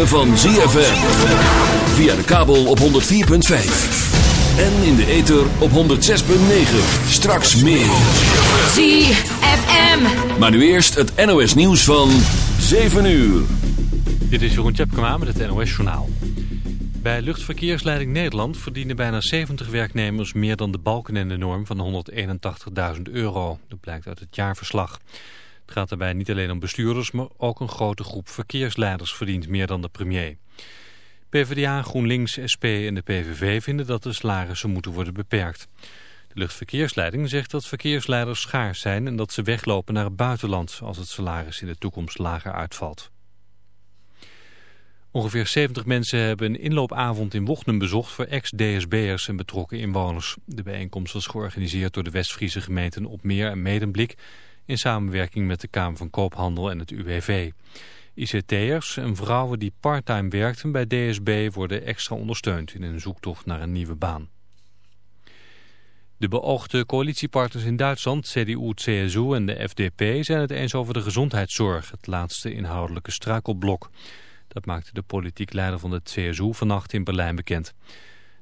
ritme van ZFM. Via de kabel op 104.5. En in de ether op 106.9. Straks meer. ZFM. Maar nu eerst het NOS nieuws van 7 uur. Dit is Jeroen Tjepkema met het NOS Journaal. Bij Luchtverkeersleiding Nederland verdienen bijna 70 werknemers meer dan de balken en de norm van 181.000 euro. Dat blijkt uit het jaarverslag. Het gaat daarbij niet alleen om bestuurders, maar ook een grote groep verkeersleiders verdient meer dan de premier. PvdA, GroenLinks, SP en de PVV vinden dat de salarissen moeten worden beperkt. De luchtverkeersleiding zegt dat verkeersleiders schaars zijn en dat ze weglopen naar het buitenland als het salaris in de toekomst lager uitvalt. Ongeveer 70 mensen hebben een inloopavond in Wochnum bezocht voor ex-DSB'ers en betrokken inwoners. De bijeenkomst was georganiseerd door de West-Friese gemeenten Opmeer en Medemblik in samenwerking met de Kamer van Koophandel en het UWV. ICT'ers en vrouwen die parttime werkten bij DSB worden extra ondersteund in een zoektocht naar een nieuwe baan. De beoogde coalitiepartners in Duitsland, CDU, CSU en de FDP zijn het eens over de gezondheidszorg, het laatste inhoudelijke struikelblok. Dat maakte de politiek leider van de CSU vannacht in Berlijn bekend.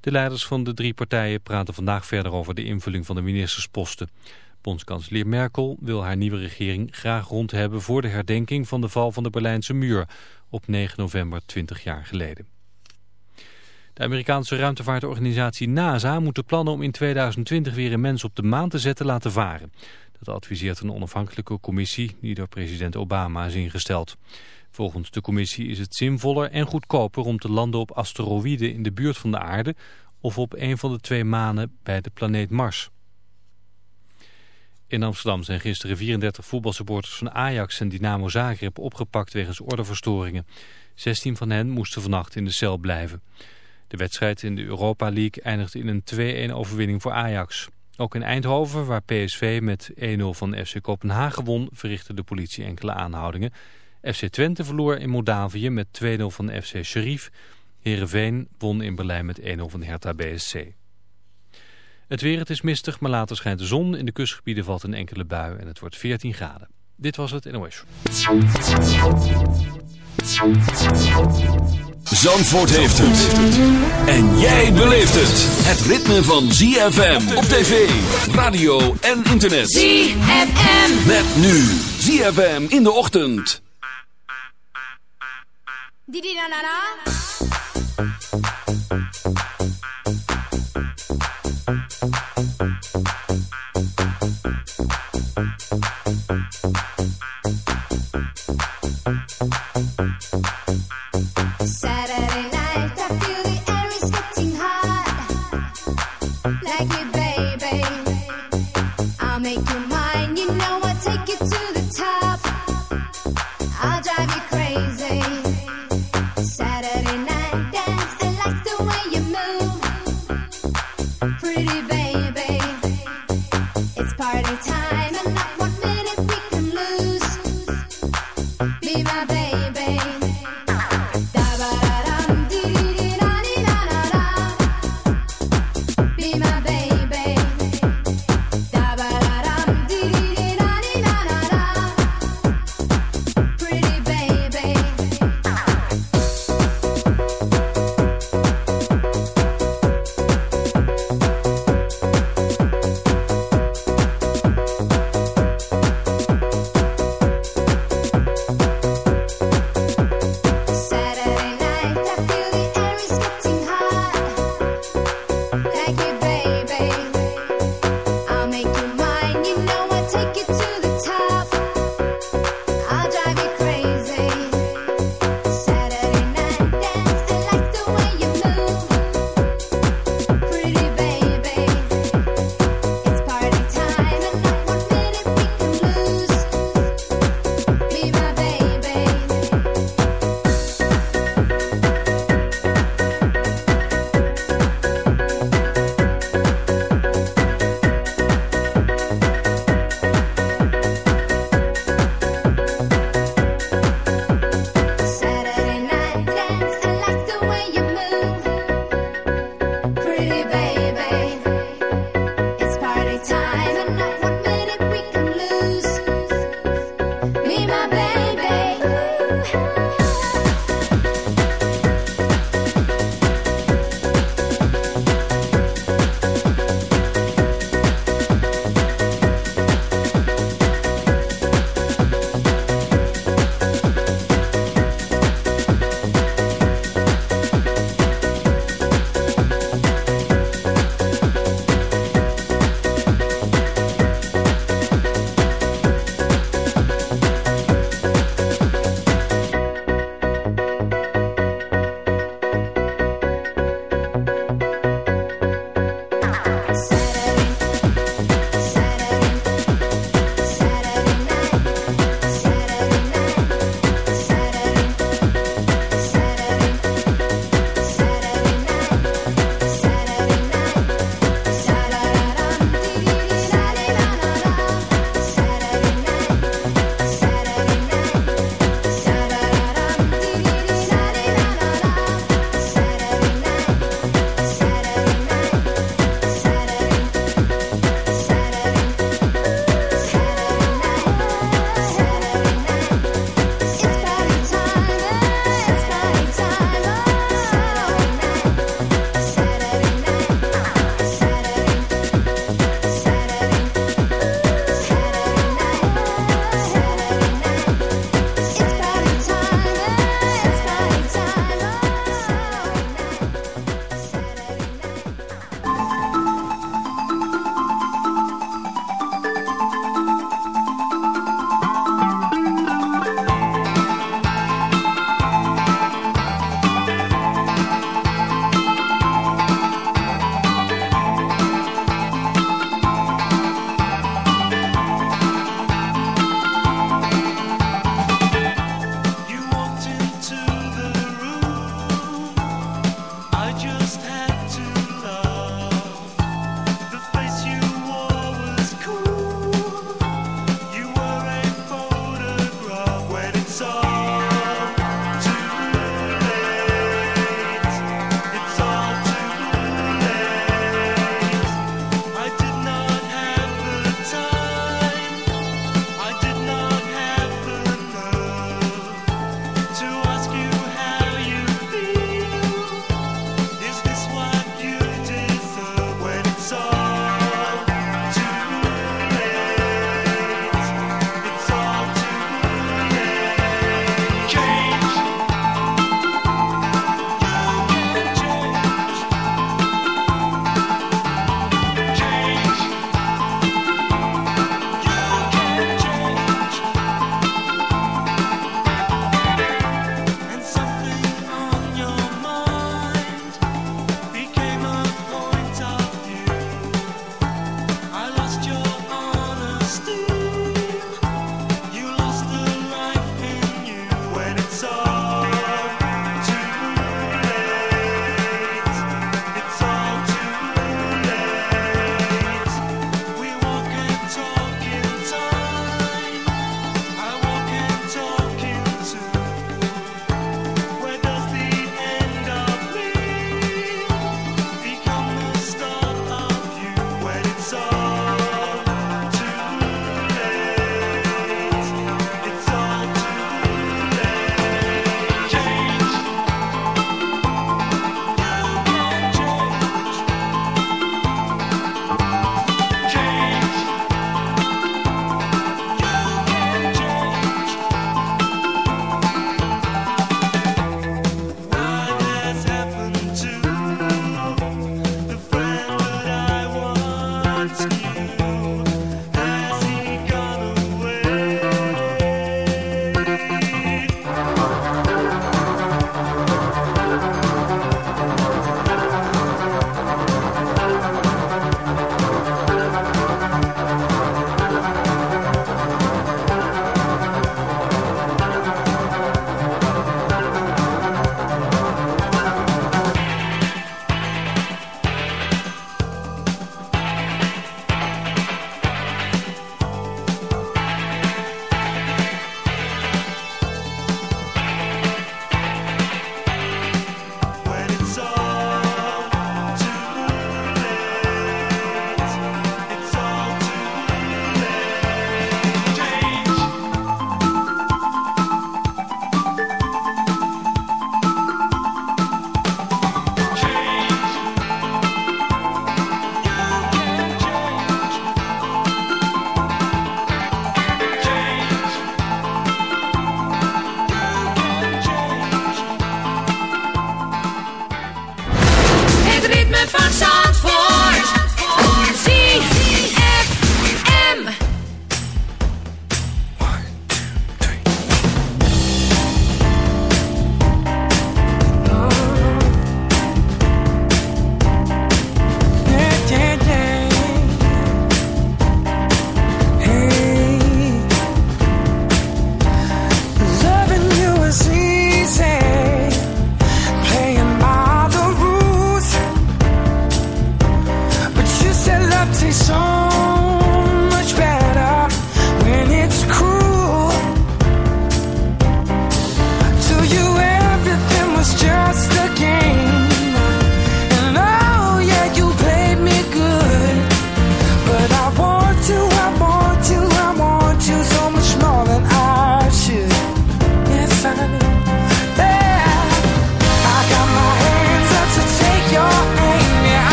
De leiders van de drie partijen praten vandaag verder over de invulling van de ministersposten. Bondskanselier Merkel wil haar nieuwe regering graag rond hebben voor de herdenking van de val van de Berlijnse muur op 9 november 20 jaar geleden. De Amerikaanse ruimtevaartorganisatie NASA moet de plannen om in 2020 weer een mens op de maan te zetten laten varen. Dat adviseert een onafhankelijke commissie die door president Obama is ingesteld. Volgens de commissie is het zinvoller en goedkoper om te landen op asteroïden in de buurt van de aarde of op een van de twee manen bij de planeet Mars. In Amsterdam zijn gisteren 34 voetbalsupporters van Ajax en Dynamo Zagreb opgepakt wegens ordeverstoringen. 16 van hen moesten vannacht in de cel blijven. De wedstrijd in de Europa League eindigde in een 2-1 overwinning voor Ajax. Ook in Eindhoven, waar PSV met 1-0 van FC Kopenhagen won, verrichtte de politie enkele aanhoudingen. FC Twente verloor in Moldavië met 2-0 van FC Sheriff. Heerenveen won in Berlijn met 1-0 van Hertha BSC. Het weer, het is mistig, maar later schijnt de zon. In de kustgebieden valt een enkele bui en het wordt 14 graden. Dit was het NOS. Zandvoort heeft het. En jij beleeft het. Het ritme van ZFM op tv, radio en internet. ZFM. Met nu ZFM in de ochtend. Didi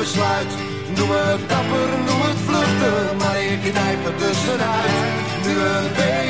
besluit. Noem het dapper, noem het vluchten, maar ik knijp er tussenuit. Nu het weer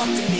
talk to me.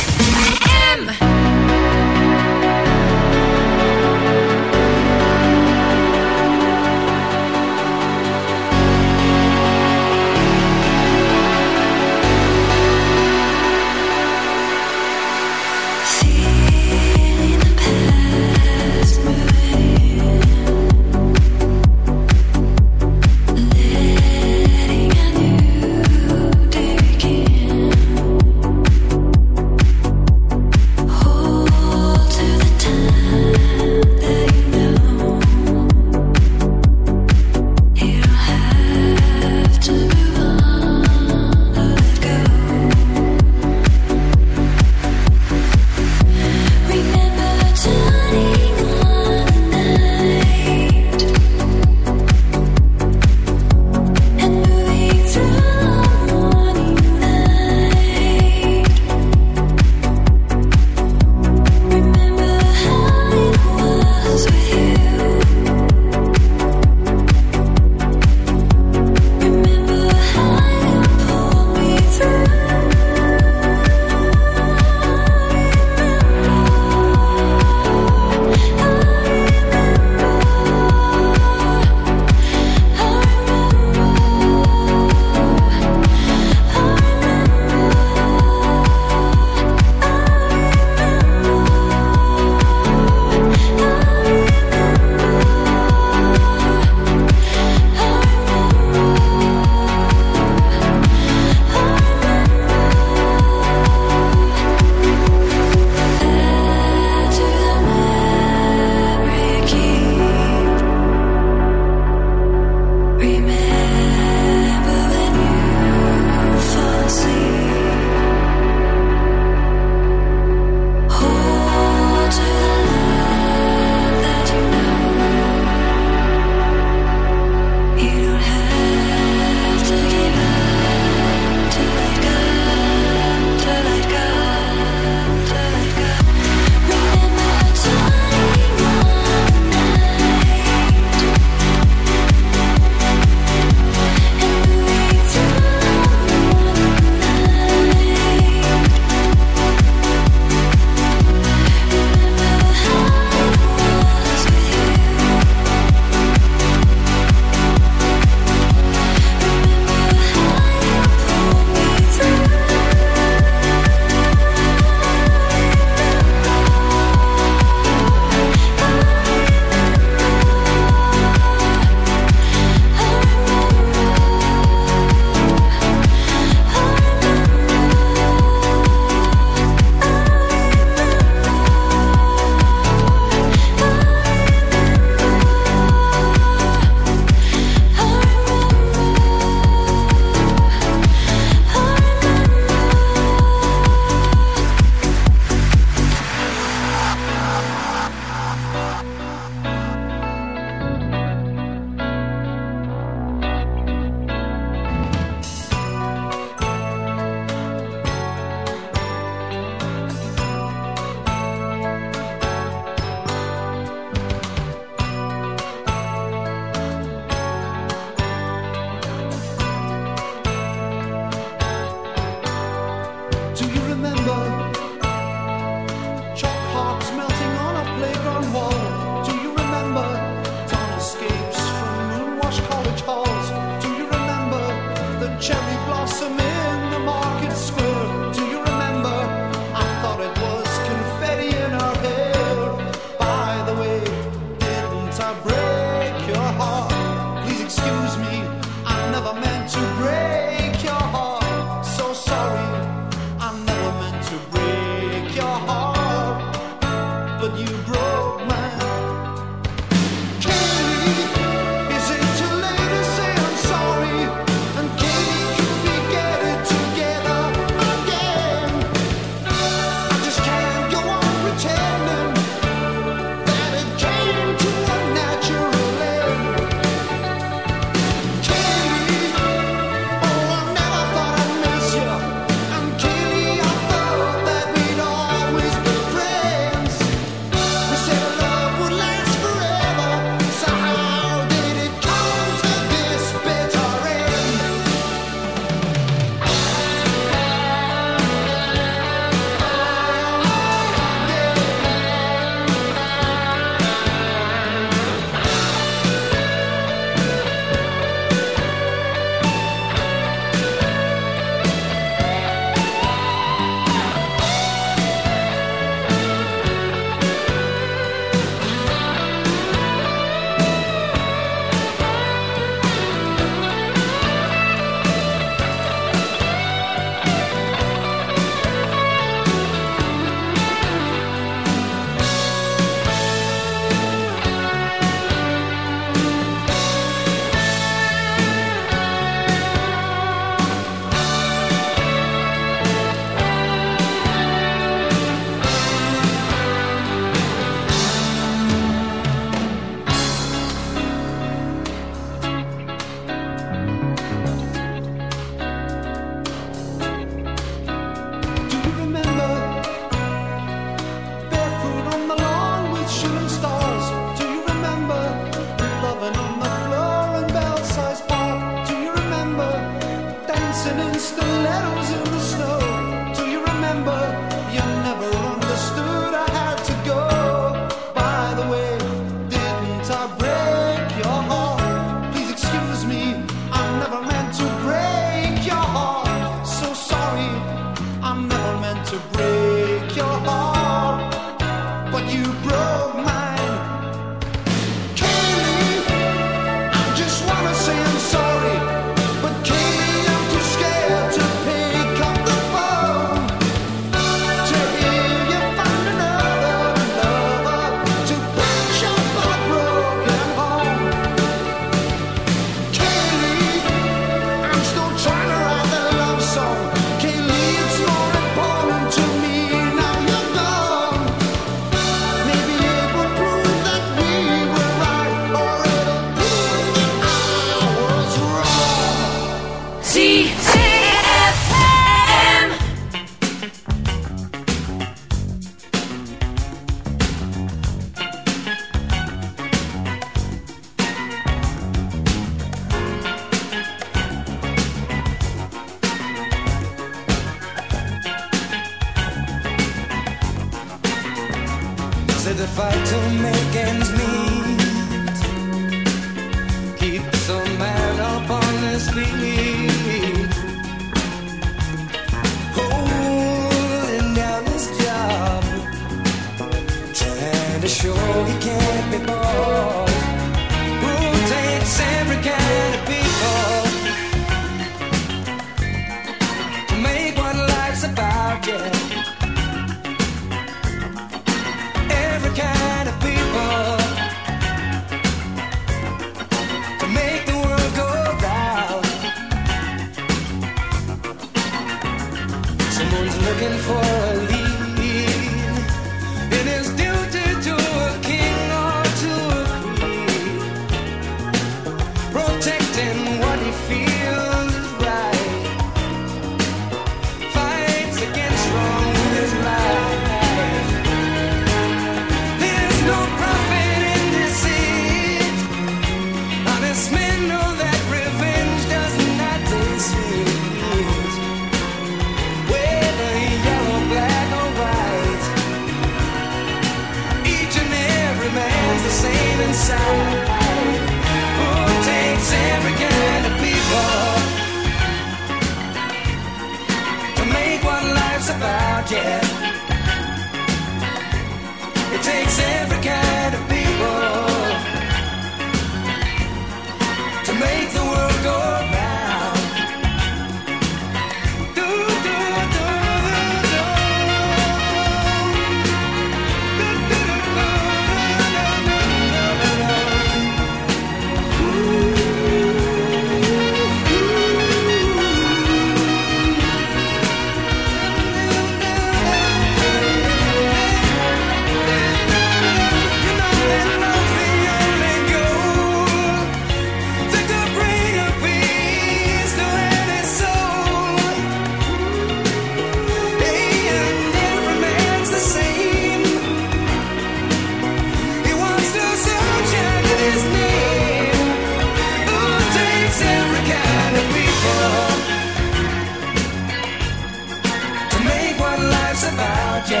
Yeah.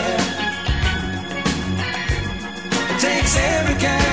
It takes every kind